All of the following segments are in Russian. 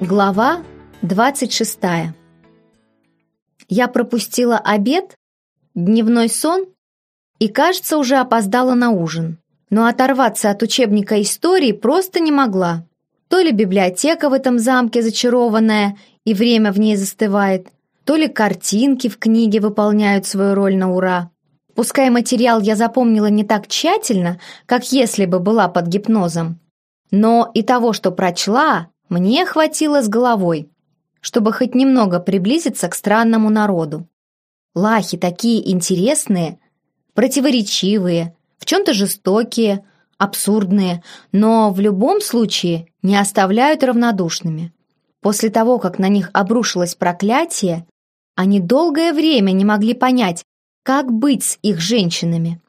Глава 26. Я пропустила обед, дневной сон и, кажется, уже опоздала на ужин. Но оторваться от учебника истории просто не могла. То ли библиотека в этом замке зачарованная, и время в ней застывает, то ли картинки в книге выполняют свою роль на ура. Пускай материал я запомнила не так тщательно, как если бы была под гипнозом, но и того, что прочла, мне хватило с головой, чтобы хоть немного приблизиться к странному народу. Лахи такие интересные, противоречивые, в чем-то жестокие, абсурдные, но в любом случае не оставляют равнодушными. После того, как на них обрушилось проклятие, они долгое время не могли понять, как быть с их женщинами.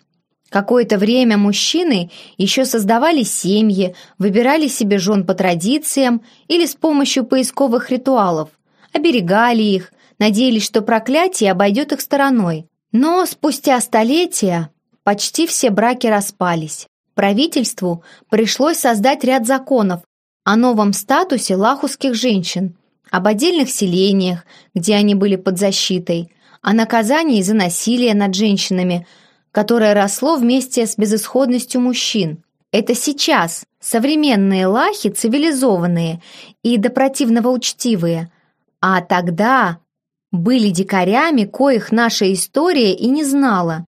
Какое-то время мужчины еще создавали семьи, выбирали себе жен по традициям или с помощью поисковых ритуалов, оберегали их, надеялись, что проклятие обойдет их стороной. Но спустя столетия почти все браки распались. Правительству пришлось создать ряд законов о новом статусе лахусских женщин, об отдельных селениях, где они были под защитой, о наказании за насилие над женщинами – которое росло вместе с безысходностью мужчин. Это сейчас современные лахи цивилизованные и до противного учтивые, а тогда были дикарями, коих наша история и не знала.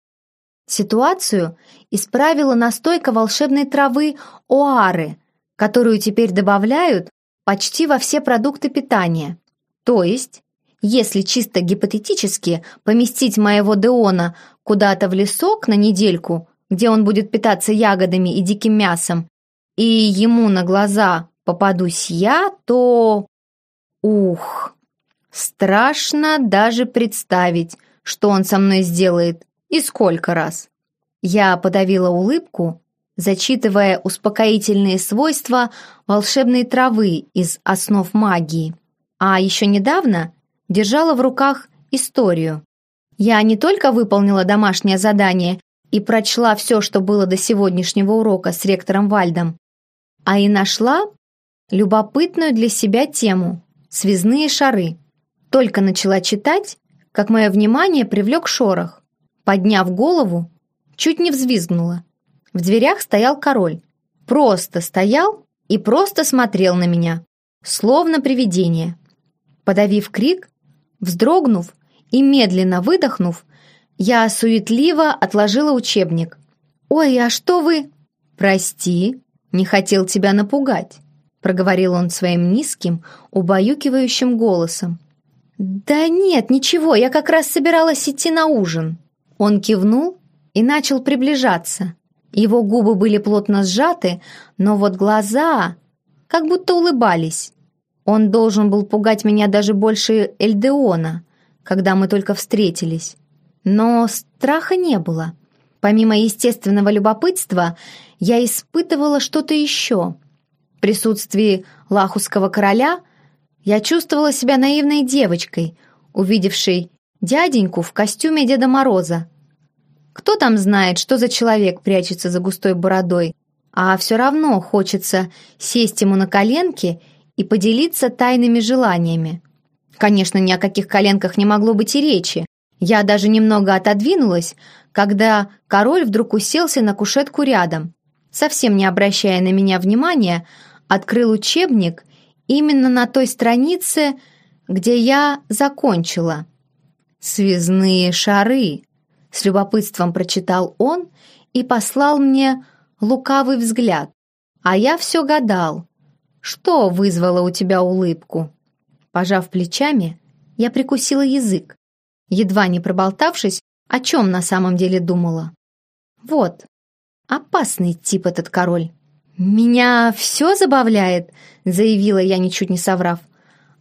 Ситуацию исправила настойка волшебной травы оары, которую теперь добавляют почти во все продукты питания. То есть если чисто гипотетически поместить моего Деона куда-то в лесок на недельку, где он будет питаться ягодами и диким мясом, и ему на глаза попадусь я, то... Ух! Страшно даже представить, что он со мной сделает и сколько раз. Я подавила улыбку, зачитывая успокоительные свойства волшебной травы из основ магии. А еще недавно держала в руках историю. Я не только выполнила домашнее задание и прочла все, что было до сегодняшнего урока с ректором Вальдом, а и нашла любопытную для себя тему — связные шары. Только начала читать, как мое внимание привлек шорох. Подняв голову, чуть не взвизгнула. В дверях стоял король. Просто стоял и просто смотрел на меня, словно привидение. Подавив крик, Вздрогнув и медленно выдохнув, я суетливо отложила учебник. «Ой, а что вы...» «Прости, не хотел тебя напугать», — проговорил он своим низким, убаюкивающим голосом. «Да нет, ничего, я как раз собиралась идти на ужин». Он кивнул и начал приближаться. Его губы были плотно сжаты, но вот глаза как будто улыбались. Он должен был пугать меня даже больше Эльдеона, когда мы только встретились. Но страха не было. Помимо естественного любопытства, я испытывала что-то еще. В присутствии лахусского короля я чувствовала себя наивной девочкой, увидевшей дяденьку в костюме Деда Мороза. Кто там знает, что за человек прячется за густой бородой, а все равно хочется сесть ему на коленки и поделиться тайными желаниями. Конечно, ни о каких коленках не могло быть и речи. Я даже немного отодвинулась, когда король вдруг уселся на кушетку рядом. Совсем не обращая на меня внимания, открыл учебник именно на той странице, где я закончила. «Связные шары», — с любопытством прочитал он и послал мне лукавый взгляд. А я все гадал, что вызвало у тебя улыбку?» Пожав плечами, я прикусила язык, едва не проболтавшись, о чем на самом деле думала. «Вот, опасный тип этот король». «Меня все забавляет», — заявила я, ничуть не соврав.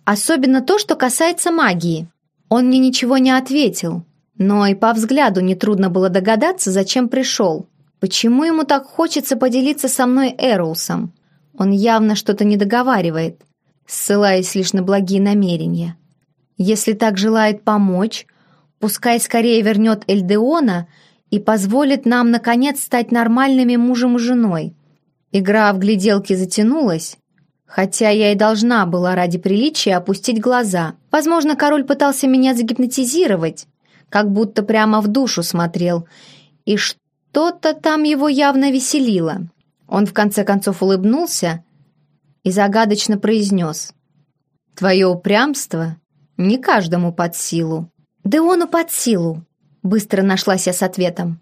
«Особенно то, что касается магии». Он мне ничего не ответил, но и по взгляду нетрудно было догадаться, зачем пришел. Почему ему так хочется поделиться со мной Эроусом? Он явно что-то не договаривает, ссылаясь лишь на благие намерения. Если так желает помочь, пускай скорее вернет Эльдеона и позволит нам, наконец, стать нормальными мужем и женой. Игра в гляделки затянулась, Хотя я и должна была ради приличия опустить глаза. Возможно, король пытался меня загипнотизировать, как будто прямо в душу смотрел. И что-то там его явно веселило. Он в конце концов улыбнулся и загадочно произнес. «Твое упрямство не каждому под силу». «Да ону под силу», — быстро нашлась я с ответом.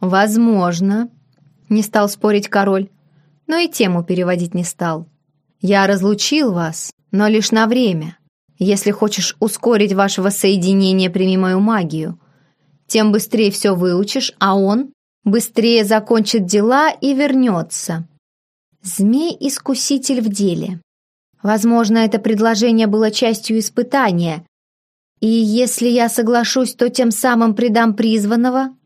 «Возможно», — не стал спорить король, но и тему переводить не стал. «Я разлучил вас, но лишь на время. Если хочешь ускорить вашего соединения, прими мою магию. Тем быстрее все выучишь, а он быстрее закончит дела и вернется». Змей-искуситель в деле. Возможно, это предложение было частью испытания, и если я соглашусь, то тем самым предам призванного?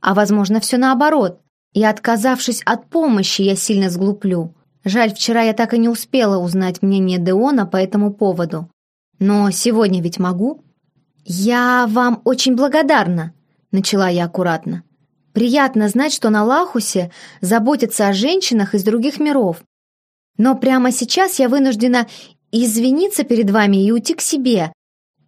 А возможно, все наоборот. И отказавшись от помощи, я сильно сглуплю. Жаль, вчера я так и не успела узнать мнение Деона по этому поводу. Но сегодня ведь могу. «Я вам очень благодарна», — начала я аккуратно. «Приятно знать, что на Лахусе заботятся о женщинах из других миров. Но прямо сейчас я вынуждена извиниться перед вами и уйти к себе,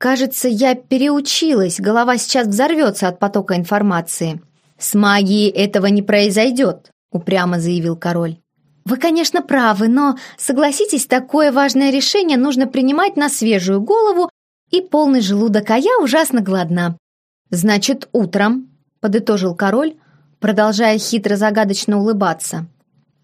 Кажется, я переучилась, голова сейчас взорвется от потока информации. С магией этого не произойдет, упрямо заявил король. Вы, конечно, правы, но, согласитесь, такое важное решение нужно принимать на свежую голову и полный желудок, а я ужасно голодна. Значит, утром, подытожил король, продолжая хитро-загадочно улыбаться.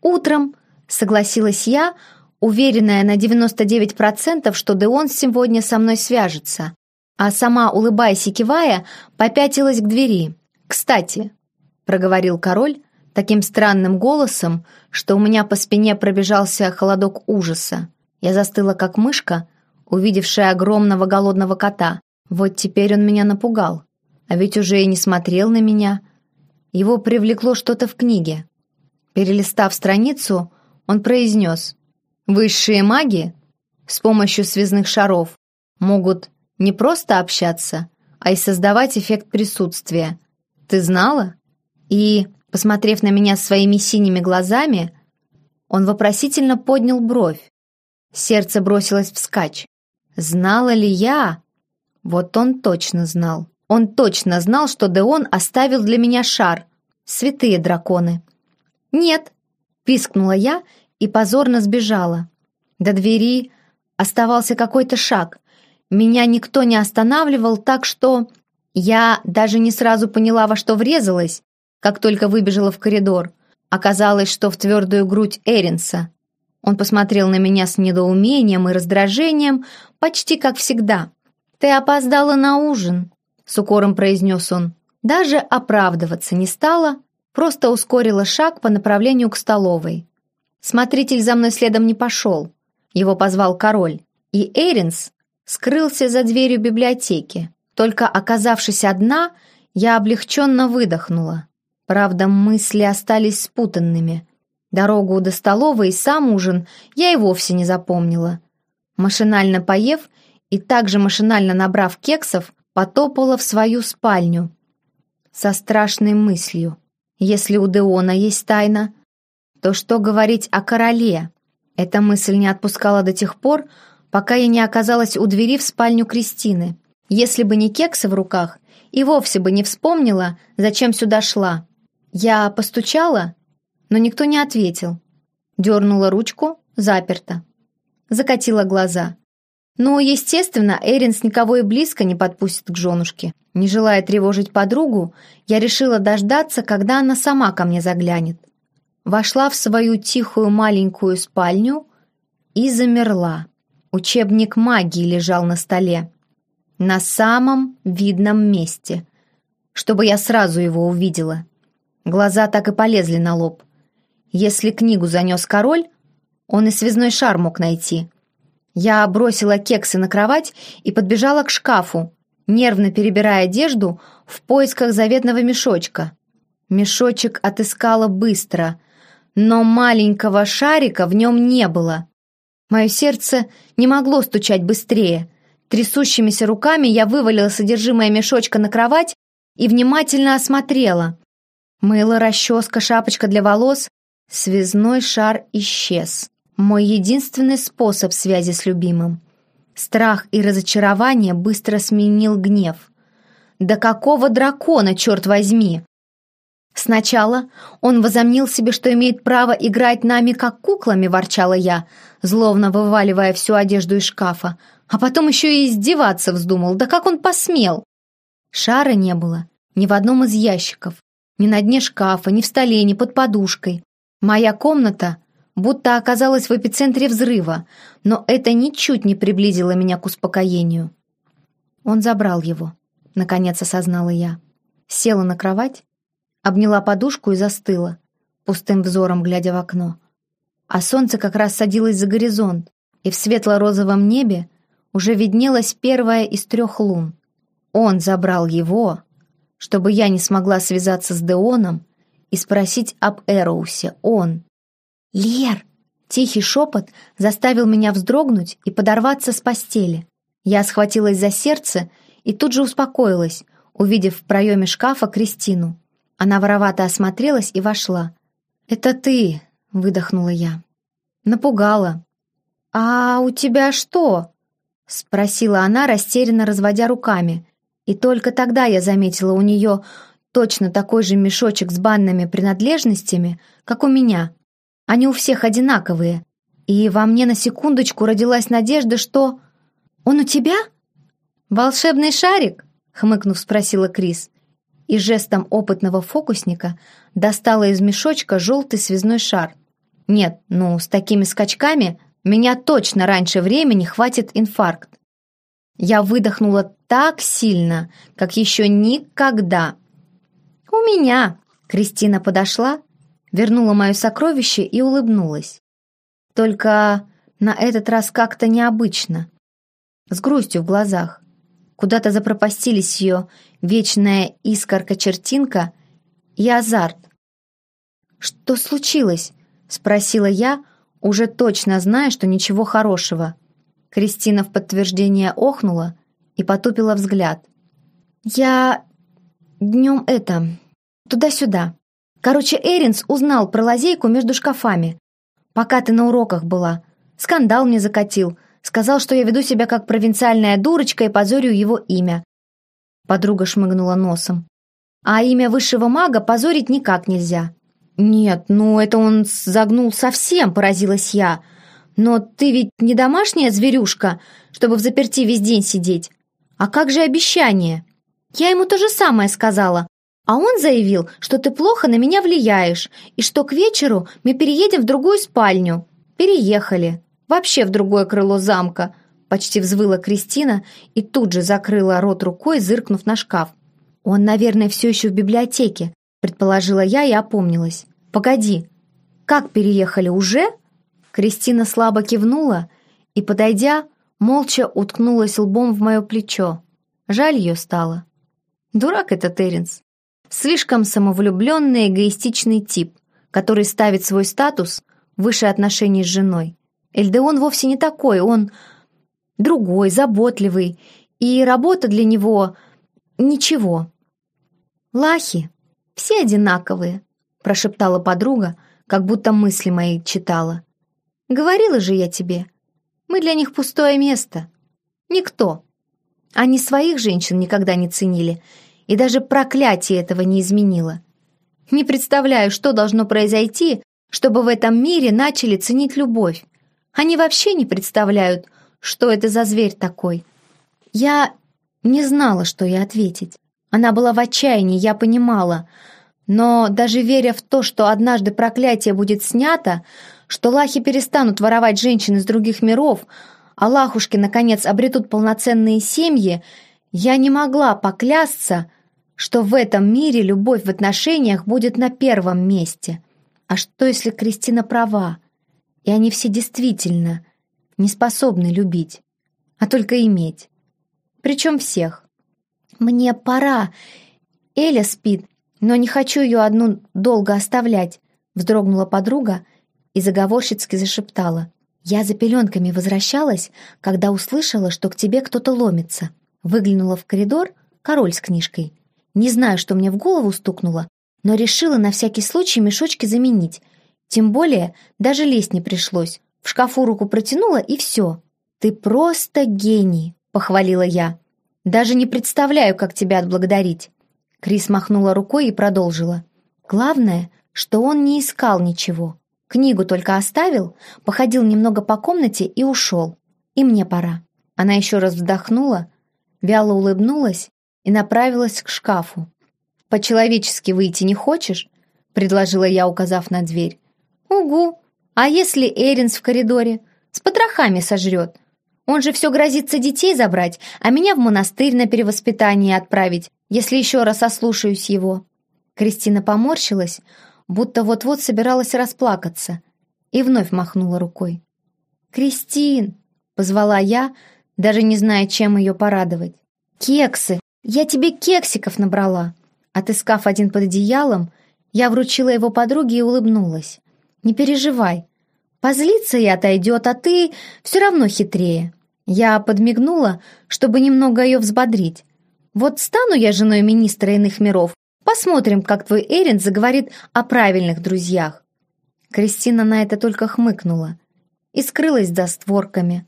Утром, согласилась я, уверенная на 99%, что Деон сегодня со мной свяжется, а сама, улыбаясь и кивая, попятилась к двери. «Кстати», — проговорил король таким странным голосом, что у меня по спине пробежался холодок ужаса. Я застыла, как мышка, увидевшая огромного голодного кота. Вот теперь он меня напугал. А ведь уже и не смотрел на меня. Его привлекло что-то в книге. Перелистав страницу, он произнес Высшие маги с помощью связных шаров могут не просто общаться, а и создавать эффект присутствия. Ты знала? И, посмотрев на меня своими синими глазами, он вопросительно поднял бровь. Сердце бросилось вскачь. Знала ли я? Вот он точно знал. Он точно знал, что Деон оставил для меня шар. Святые драконы. «Нет», — пискнула я и позорно сбежала. До двери оставался какой-то шаг. Меня никто не останавливал, так что я даже не сразу поняла, во что врезалась, как только выбежала в коридор. Оказалось, что в твердую грудь Эринса. Он посмотрел на меня с недоумением и раздражением, почти как всегда. «Ты опоздала на ужин», — с укором произнес он. Даже оправдываться не стала, просто ускорила шаг по направлению к столовой. Смотритель за мной следом не пошел. Его позвал король. И Эринс скрылся за дверью библиотеки. Только оказавшись одна, я облегченно выдохнула. Правда, мысли остались спутанными. Дорогу до столовой и сам ужин я и вовсе не запомнила. Машинально поев и также машинально набрав кексов, потопала в свою спальню. Со страшной мыслью. Если у Деона есть тайна, то что говорить о короле? Эта мысль не отпускала до тех пор, пока я не оказалась у двери в спальню Кристины. Если бы не кексы в руках, и вовсе бы не вспомнила, зачем сюда шла. Я постучала, но никто не ответил. Дернула ручку, заперта. Закатила глаза. Ну, естественно, Эринс никого и близко не подпустит к женушке. Не желая тревожить подругу, я решила дождаться, когда она сама ко мне заглянет вошла в свою тихую маленькую спальню и замерла. Учебник магии лежал на столе. На самом видном месте, чтобы я сразу его увидела. Глаза так и полезли на лоб. Если книгу занес король, он и связной шар мог найти. Я бросила кексы на кровать и подбежала к шкафу, нервно перебирая одежду в поисках заветного мешочка. Мешочек отыскала быстро, но маленького шарика в нем не было. Мое сердце не могло стучать быстрее. Трясущимися руками я вывалила содержимое мешочка на кровать и внимательно осмотрела. Мыло, расческа, шапочка для волос. Связной шар исчез. Мой единственный способ связи с любимым. Страх и разочарование быстро сменил гнев. «Да какого дракона, черт возьми!» Сначала он возомнил себе, что имеет право играть нами как куклами, ворчала я, зловно вываливая всю одежду из шкафа, а потом еще и издеваться вздумал. Да как он посмел? Шара не было ни в одном из ящиков, ни на дне шкафа, ни в столе, ни под подушкой. Моя комната будто оказалась в эпицентре взрыва, но это ничуть не приблизило меня к успокоению. Он забрал его, наконец осознала я. Села на кровать, обняла подушку и застыла, пустым взором глядя в окно. А солнце как раз садилось за горизонт, и в светло-розовом небе уже виднелась первая из трех лун. Он забрал его, чтобы я не смогла связаться с Деоном и спросить об Эроусе. Он. «Лер!» Тихий шепот заставил меня вздрогнуть и подорваться с постели. Я схватилась за сердце и тут же успокоилась, увидев в проеме шкафа Кристину. Она воровато осмотрелась и вошла. «Это ты!» — выдохнула я. Напугала. «А у тебя что?» — спросила она, растерянно разводя руками. И только тогда я заметила у нее точно такой же мешочек с банными принадлежностями, как у меня. Они у всех одинаковые. И во мне на секундочку родилась надежда, что... «Он у тебя?» «Волшебный шарик?» — хмыкнув, спросила Крис. И жестом опытного фокусника достала из мешочка желтый связной шар. «Нет, ну, с такими скачками меня точно раньше времени хватит инфаркт. Я выдохнула так сильно, как еще никогда. «У меня!» Кристина подошла, вернула мое сокровище и улыбнулась. Только на этот раз как-то необычно, с грустью в глазах. Куда-то запропастились ее вечная искорка-чертинка и азарт. «Что случилось?» — спросила я, уже точно зная, что ничего хорошего. Кристина в подтверждение охнула и потупила взгляд. «Я... днем это... туда-сюда. Короче, Эринс узнал про лазейку между шкафами. Пока ты на уроках была. Скандал мне закатил. Сказал, что я веду себя как провинциальная дурочка и позорю его имя». Подруга шмыгнула носом. «А имя высшего мага позорить никак нельзя». «Нет, ну это он загнул совсем», — поразилась я. Но ты ведь не домашняя зверюшка, чтобы в заперти весь день сидеть. А как же обещание? Я ему то же самое сказала, а он заявил, что ты плохо на меня влияешь и что к вечеру мы переедем в другую спальню. Переехали. Вообще в другое крыло замка. Почти взвыла Кристина и тут же закрыла рот рукой, зыркнув на шкаф. «Он, наверное, все еще в библиотеке», предположила я и опомнилась. «Погоди, как переехали уже?» Кристина слабо кивнула и, подойдя, молча уткнулась лбом в мое плечо. Жаль ее стало. Дурак это Теренс. Слишком самовлюбленный эгоистичный тип, который ставит свой статус выше отношений с женой. Эльдеон вовсе не такой, он другой, заботливый, и работа для него ничего. «Лахи, все одинаковые», — прошептала подруга, как будто мысли мои читала. Говорила же я тебе, мы для них пустое место. Никто. Они своих женщин никогда не ценили, и даже проклятие этого не изменило. Не представляю, что должно произойти, чтобы в этом мире начали ценить любовь. Они вообще не представляют, что это за зверь такой. Я не знала, что ей ответить. Она была в отчаянии, я понимала. Но даже веря в то, что однажды проклятие будет снято, что лахи перестанут воровать женщин из других миров, а лахушки, наконец, обретут полноценные семьи, я не могла поклясться, что в этом мире любовь в отношениях будет на первом месте. А что, если Кристина права, и они все действительно не способны любить, а только иметь? Причем всех. «Мне пора. Эля спит, но не хочу ее одну долго оставлять», вздрогнула подруга, — и заговорщицки зашептала. «Я за пеленками возвращалась, когда услышала, что к тебе кто-то ломится. Выглянула в коридор, король с книжкой. Не знаю, что мне в голову стукнуло, но решила на всякий случай мешочки заменить. Тем более даже лезть не пришлось. В шкафу руку протянула, и все. «Ты просто гений», — похвалила я. «Даже не представляю, как тебя отблагодарить». Крис махнула рукой и продолжила. «Главное, что он не искал ничего. Книгу только оставил, походил немного по комнате и ушел. И мне пора». Она еще раз вздохнула, вяло улыбнулась и направилась к шкафу. «По-человечески выйти не хочешь?» — предложила я, указав на дверь. «Угу! А если Эринс в коридоре? С потрохами сожрет. Он же все грозится детей забрать, а меня в монастырь на перевоспитание отправить, если еще раз ослушаюсь его». Кристина поморщилась, будто вот-вот собиралась расплакаться, и вновь махнула рукой. «Кристин!» — позвала я, даже не зная, чем ее порадовать. «Кексы! Я тебе кексиков набрала!» Отыскав один под одеялом, я вручила его подруге и улыбнулась. «Не переживай. Позлится и отойдет, а ты все равно хитрее». Я подмигнула, чтобы немного ее взбодрить. «Вот стану я женой министра иных миров, посмотрим, как твой Эрин заговорит о правильных друзьях». Кристина на это только хмыкнула и скрылась за створками.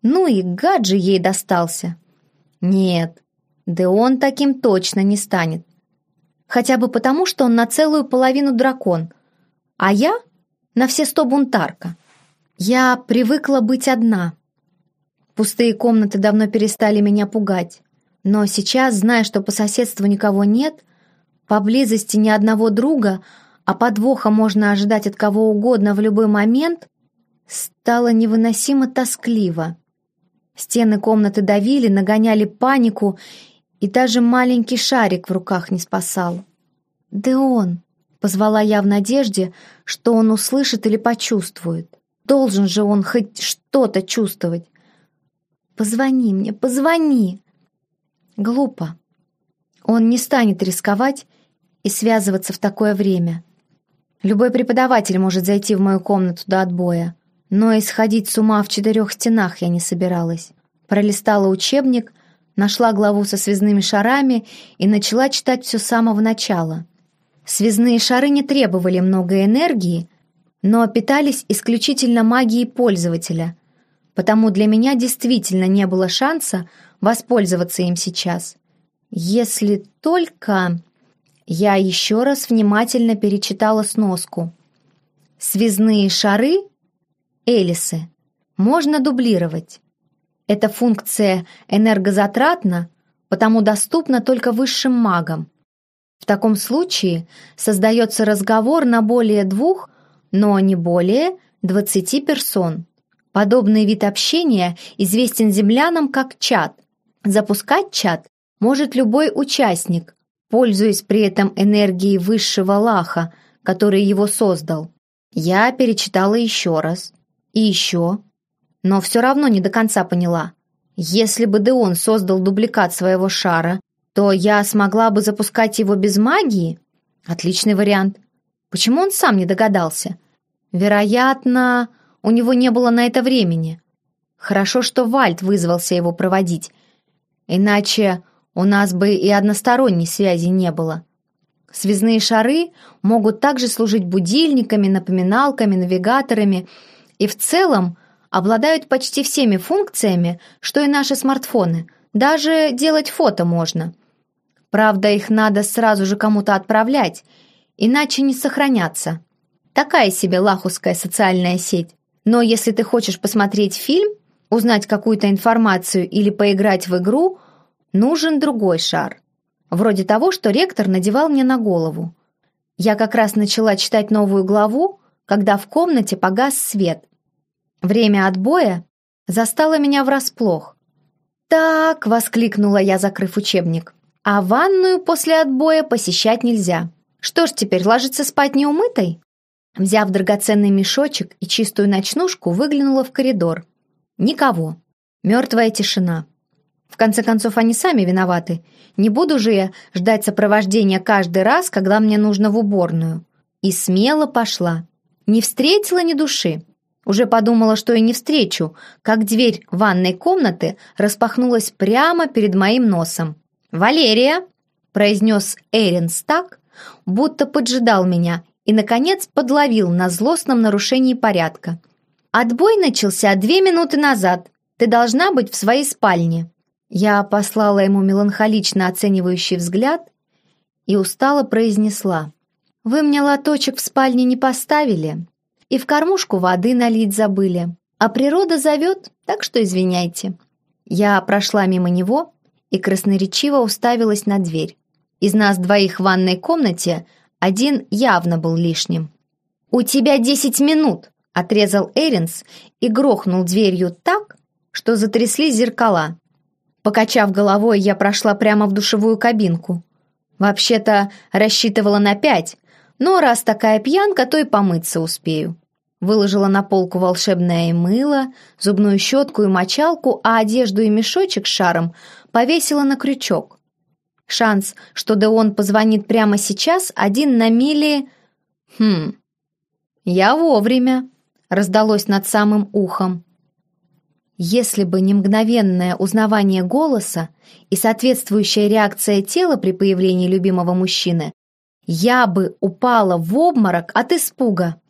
Ну и гад же ей достался. Нет, да он таким точно не станет. Хотя бы потому, что он на целую половину дракон, а я на все сто бунтарка. Я привыкла быть одна. Пустые комнаты давно перестали меня пугать. Но сейчас, зная, что по соседству никого нет, поблизости ни одного друга, а подвоха можно ожидать от кого угодно в любой момент, стало невыносимо тоскливо. Стены комнаты давили, нагоняли панику, и даже маленький шарик в руках не спасал. «Деон!» — позвала я в надежде, что он услышит или почувствует. Должен же он хоть что-то чувствовать. «Позвони мне, позвони!» Глупо. Он не станет рисковать и связываться в такое время. Любой преподаватель может зайти в мою комнату до отбоя. Но исходить с ума в четырех стенах я не собиралась. Пролистала учебник, нашла главу со связными шарами и начала читать все с самого начала. Связные шары не требовали много энергии, но питались исключительно магией пользователя, потому для меня действительно не было шанса воспользоваться им сейчас. Если только... Я еще раз внимательно перечитала сноску. Связные шары Элисы можно дублировать. Эта функция энергозатратна, потому доступна только высшим магам. В таком случае создается разговор на более двух, но не более 20 персон. Подобный вид общения известен землянам как чат. Запускать чат может любой участник, пользуясь при этом энергией высшего лаха, который его создал. Я перечитала еще раз. И еще. Но все равно не до конца поняла. Если бы Деон создал дубликат своего шара, то я смогла бы запускать его без магии? Отличный вариант. Почему он сам не догадался? Вероятно, у него не было на это времени. Хорошо, что Вальд вызвался его проводить. Иначе у нас бы и односторонней связи не было. Связные шары могут также служить будильниками, напоминалками, навигаторами – и в целом обладают почти всеми функциями, что и наши смартфоны. Даже делать фото можно. Правда, их надо сразу же кому-то отправлять, иначе не сохранятся. Такая себе лахусская социальная сеть. Но если ты хочешь посмотреть фильм, узнать какую-то информацию или поиграть в игру, нужен другой шар. Вроде того, что ректор надевал мне на голову. Я как раз начала читать новую главу, когда в комнате погас свет. Время отбоя застало меня врасплох. «Так!» — воскликнула я, закрыв учебник. «А ванную после отбоя посещать нельзя. Что ж теперь, ложиться спать неумытой?» Взяв драгоценный мешочек и чистую ночнушку, выглянула в коридор. Никого. Мертвая тишина. В конце концов, они сами виноваты. Не буду же я ждать сопровождения каждый раз, когда мне нужно в уборную. И смело пошла. Не встретила ни души. Уже подумала, что и не встречу, как дверь ванной комнаты распахнулась прямо перед моим носом. «Валерия!» – произнес Эринс так, будто поджидал меня и, наконец, подловил на злостном нарушении порядка. «Отбой начался две минуты назад. Ты должна быть в своей спальне». Я послала ему меланхолично оценивающий взгляд и устало произнесла. «Вы мне лоточек в спальне не поставили и в кормушку воды налить забыли, а природа зовет, так что извиняйте». Я прошла мимо него и красноречиво уставилась на дверь. Из нас двоих в ванной комнате один явно был лишним. «У тебя десять минут!» — отрезал Эринс и грохнул дверью так, что затряслись зеркала. Покачав головой, я прошла прямо в душевую кабинку. Вообще-то рассчитывала на пять, но раз такая пьянка, то и помыться успею. Выложила на полку волшебное мыло, зубную щетку и мочалку, а одежду и мешочек с шаром повесила на крючок. Шанс, что Деон позвонит прямо сейчас, один на мили... Хм... Я вовремя, раздалось над самым ухом. Если бы не мгновенное узнавание голоса и соответствующая реакция тела при появлении любимого мужчины, я бы упала в обморок от испуга.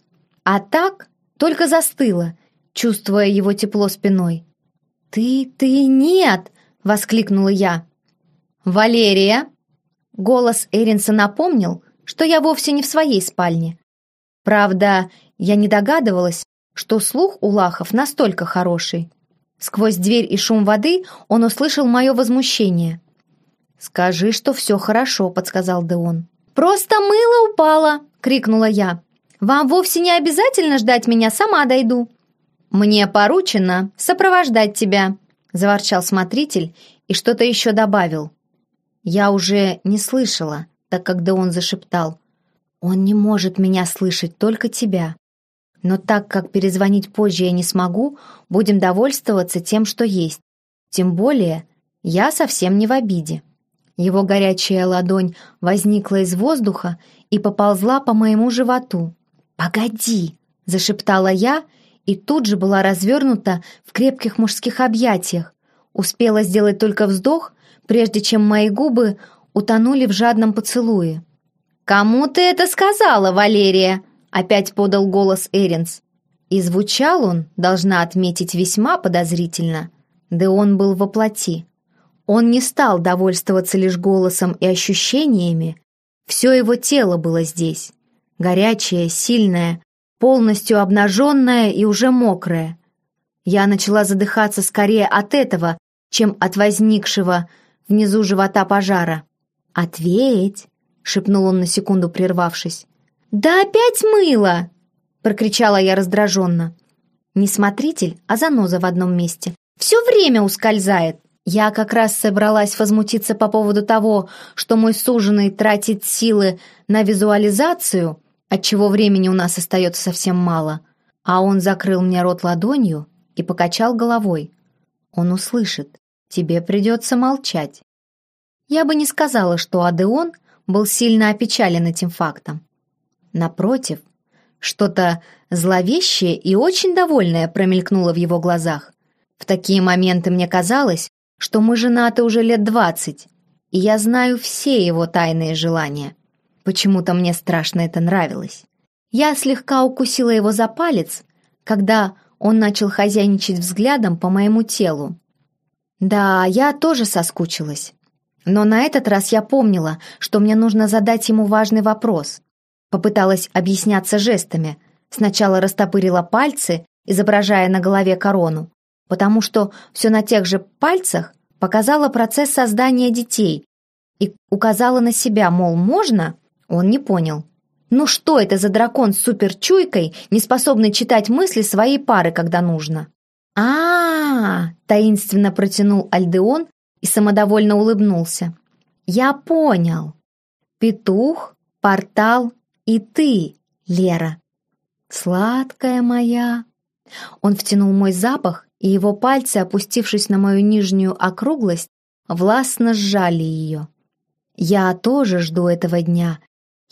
А так только застыла, чувствуя его тепло спиной. «Ты, ты, нет!» — воскликнула я. «Валерия!» Голос Эринса напомнил, что я вовсе не в своей спальне. Правда, я не догадывалась, что слух у Лахов настолько хороший. Сквозь дверь и шум воды он услышал мое возмущение. «Скажи, что все хорошо», — подсказал Деон. «Просто мыло упало!» — крикнула я. «Вам вовсе не обязательно ждать меня, сама дойду». «Мне поручено сопровождать тебя», — заворчал смотритель и что-то еще добавил. Я уже не слышала, так как Деон зашептал. «Он не может меня слышать, только тебя». Но так как перезвонить позже я не смогу, будем довольствоваться тем, что есть. Тем более, я совсем не в обиде. Его горячая ладонь возникла из воздуха и поползла по моему животу. «Погоди!» — зашептала я, и тут же была развернута в крепких мужских объятиях. Успела сделать только вздох, прежде чем мои губы утонули в жадном поцелуе. «Кому ты это сказала, Валерия?» Опять подал голос Эринс. И звучал он, должна отметить, весьма подозрительно. Да он был воплоти. Он не стал довольствоваться лишь голосом и ощущениями. Все его тело было здесь. Горячее, сильное, полностью обнаженное и уже мокрое. Я начала задыхаться скорее от этого, чем от возникшего внизу живота пожара. «Ответь!» — шепнул он на секунду, прервавшись. «Да опять мыло!» — прокричала я раздраженно. Не смотритель, а заноза в одном месте. «Все время ускользает!» Я как раз собралась возмутиться по поводу того, что мой суженый тратит силы на визуализацию, отчего времени у нас остается совсем мало, а он закрыл мне рот ладонью и покачал головой. Он услышит. Тебе придется молчать. Я бы не сказала, что Адеон был сильно опечален этим фактом. Напротив, что-то зловещее и очень довольное промелькнуло в его глазах. В такие моменты мне казалось, что мы женаты уже лет двадцать, и я знаю все его тайные желания. Почему-то мне страшно это нравилось. Я слегка укусила его за палец, когда он начал хозяйничать взглядом по моему телу. Да, я тоже соскучилась. Но на этот раз я помнила, что мне нужно задать ему важный вопрос. Попыталась объясняться жестами. Сначала растопырила пальцы, изображая на голове корону, потому что все на тех же пальцах показала процесс создания детей и указала на себя, мол, можно? Он не понял. Ну что это за дракон с суперчуйкой, не способный читать мысли своей пары, когда нужно? а, -а, -а таинственно протянул Альдеон и самодовольно улыбнулся. «Я понял. Петух, портал и ты, Лера. Сладкая моя. Он втянул мой запах, и его пальцы, опустившись на мою нижнюю округлость, властно сжали ее. Я тоже жду этого дня.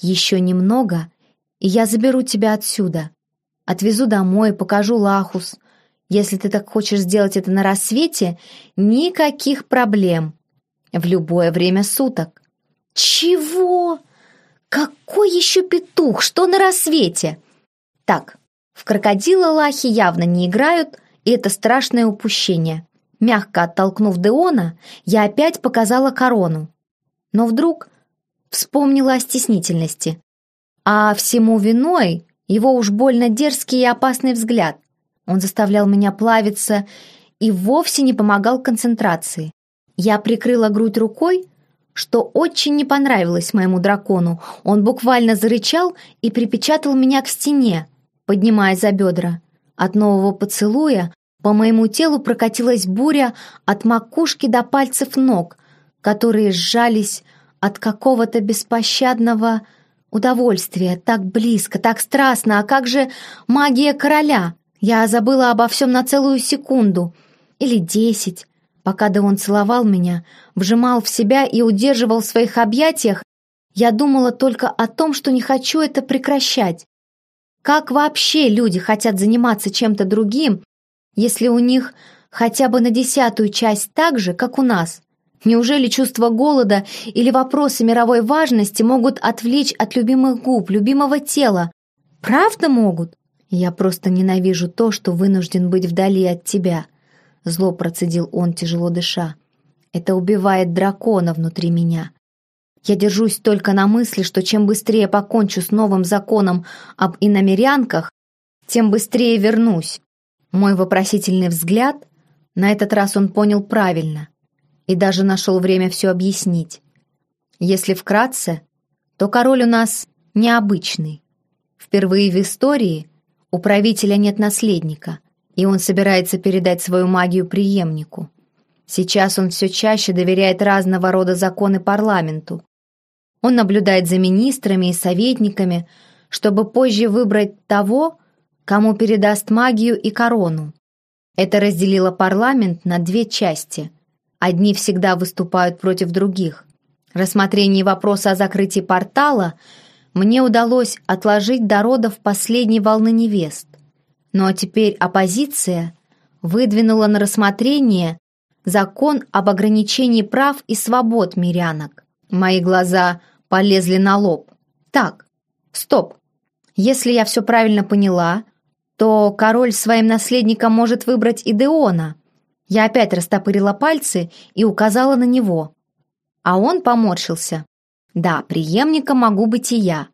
Еще немного, и я заберу тебя отсюда. Отвезу домой, покажу Лахус. Если ты так хочешь сделать это на рассвете, никаких проблем. В любое время суток. Чего? «Какой еще петух? Что на рассвете?» «Так, В крокодила лахи явно не играют, и это страшное упущение. Мягко оттолкнув Деона, я опять показала корону. Но вдруг вспомнила о стеснительности. А всему виной его уж больно дерзкий и опасный взгляд. Он заставлял меня плавиться и вовсе не помогал концентрации. Я прикрыла грудь рукой, что очень не понравилось моему дракону. Он буквально зарычал и припечатал меня к стене, поднимая за бедра. От нового поцелуя по моему телу прокатилась буря от макушки до пальцев ног, которые сжались от какого-то беспощадного удовольствия. Так близко, так страстно. А как же магия короля? Я забыла обо всем на целую секунду. Или десять. Пока Деон целовал меня, вжимал в себя и удерживал в своих объятиях, я думала только о том, что не хочу это прекращать. Как вообще люди хотят заниматься чем-то другим, если у них хотя бы на десятую часть так же, как у нас? Неужели чувство голода или вопросы мировой важности могут отвлечь от любимых губ, любимого тела? Правда могут? Я просто ненавижу то, что вынужден быть вдали от тебя. Зло процедил он, тяжело дыша. Это убивает дракона внутри меня. Я держусь только на мысли, что чем быстрее покончу с новым законом об иномерянках, тем быстрее вернусь. Мой вопросительный взгляд, на этот раз он понял правильно и даже нашел время все объяснить. Если вкратце, то король у нас необычный. Впервые в истории у правителя нет наследника, и он собирается передать свою магию преемнику. Сейчас он все чаще доверяет разного рода законы парламенту. Он наблюдает за министрами и советниками, чтобы позже выбрать того, кому передаст магию и корону. Это разделило парламент на две части. Одни всегда выступают против других. Рассмотрение вопроса о закрытии портала мне удалось отложить до родов последней волны невест. Ну а теперь оппозиция выдвинула на рассмотрение закон об ограничении прав и свобод мирянок. Мои глаза полезли на лоб. Так, стоп. Если я все правильно поняла, то король своим наследником может выбрать Идеона. Я опять растопырила пальцы и указала на него. А он поморщился. Да, преемником могу быть и я,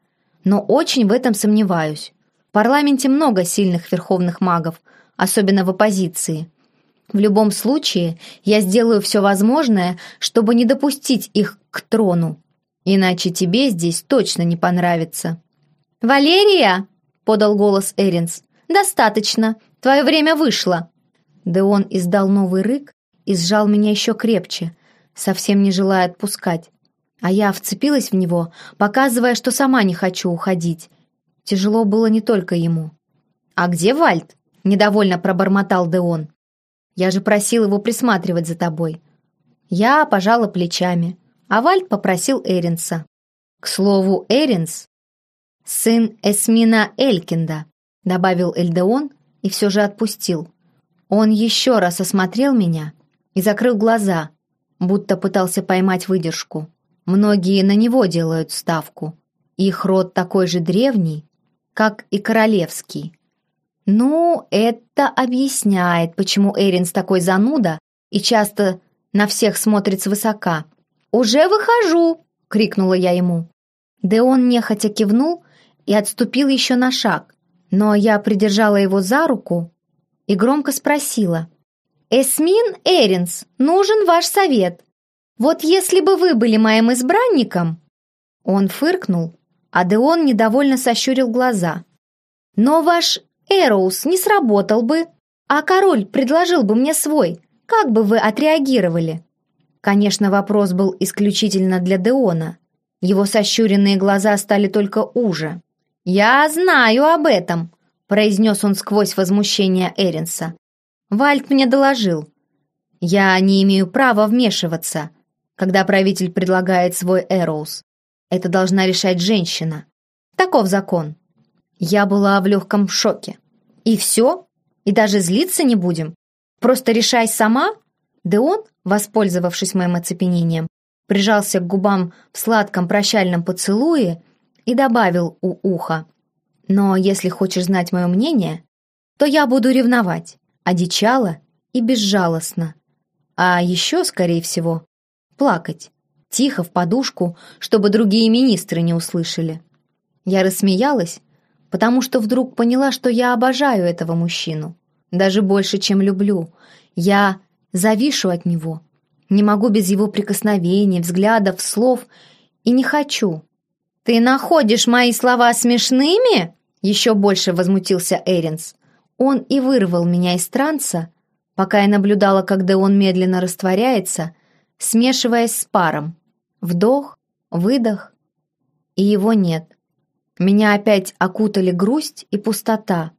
но очень в этом сомневаюсь. В парламенте много сильных верховных магов, особенно в оппозиции. В любом случае, я сделаю все возможное, чтобы не допустить их к трону. Иначе тебе здесь точно не понравится. «Валерия!» — подал голос Эринс. «Достаточно. Твое время вышло». Деон издал новый рык и сжал меня еще крепче, совсем не желая отпускать. А я вцепилась в него, показывая, что сама не хочу уходить. Тяжело было не только ему. «А где Вальт?» — недовольно пробормотал Деон. «Я же просил его присматривать за тобой». Я пожала плечами, а Вальт попросил Эринса. К слову, Эринс — сын Эсмина Элькинда, добавил Эльдеон и все же отпустил. Он еще раз осмотрел меня и закрыл глаза, будто пытался поймать выдержку. Многие на него делают ставку. Их род такой же древний, как и королевский. Ну, это объясняет, почему Эринс такой зануда и часто на всех смотрит свысока. «Уже выхожу!» — крикнула я ему. Деон нехотя кивнул и отступил еще на шаг, но я придержала его за руку и громко спросила. «Эсмин Эринс, нужен ваш совет. Вот если бы вы были моим избранником...» Он фыркнул, а Деон недовольно сощурил глаза. «Но ваш Эроус не сработал бы, а король предложил бы мне свой. Как бы вы отреагировали?» Конечно, вопрос был исключительно для Деона. Его сощуренные глаза стали только уже. «Я знаю об этом», произнес он сквозь возмущение Эринса. «Вальт мне доложил. Я не имею права вмешиваться, когда правитель предлагает свой Эроус. Это должна решать женщина. Таков закон». Я была в легком шоке. «И все? И даже злиться не будем? Просто решай сама?» Да он, воспользовавшись моим оцепенением, прижался к губам в сладком прощальном поцелуе и добавил у уха. Но если хочешь знать мое мнение, то я буду ревновать, одичала и безжалостно. А еще, скорее всего, плакать, тихо в подушку, чтобы другие министры не услышали. Я рассмеялась, потому что вдруг поняла, что я обожаю этого мужчину. Даже больше, чем люблю. Я завишу от него. Не могу без его прикосновений, взглядов, слов. И не хочу. «Ты находишь мои слова смешными?» Еще больше возмутился Эринс. Он и вырвал меня из транса, пока я наблюдала, когда он медленно растворяется, смешиваясь с паром. Вдох, выдох, и его нет. Меня опять окутали грусть и пустота.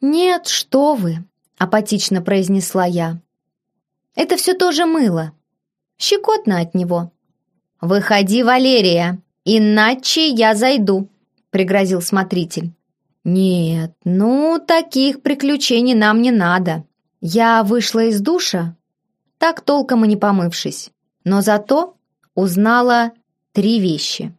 «Нет, что вы!» — апатично произнесла я. «Это все тоже мыло. Щекотно от него». «Выходи, Валерия, иначе я зайду», — пригрозил смотритель. «Нет, ну, таких приключений нам не надо. Я вышла из душа, так толком и не помывшись, но зато узнала три вещи.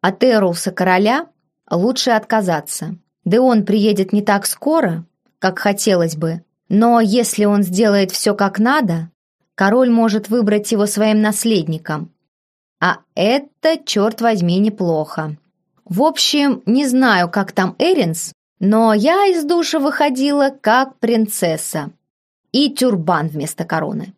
От Эроуса короля лучше отказаться. Да он приедет не так скоро, как хотелось бы, но если он сделает все как надо, король может выбрать его своим наследником. А это, черт возьми, неплохо. В общем, не знаю, как там Эринс, но я из душа выходила как принцесса. И тюрбан вместо короны.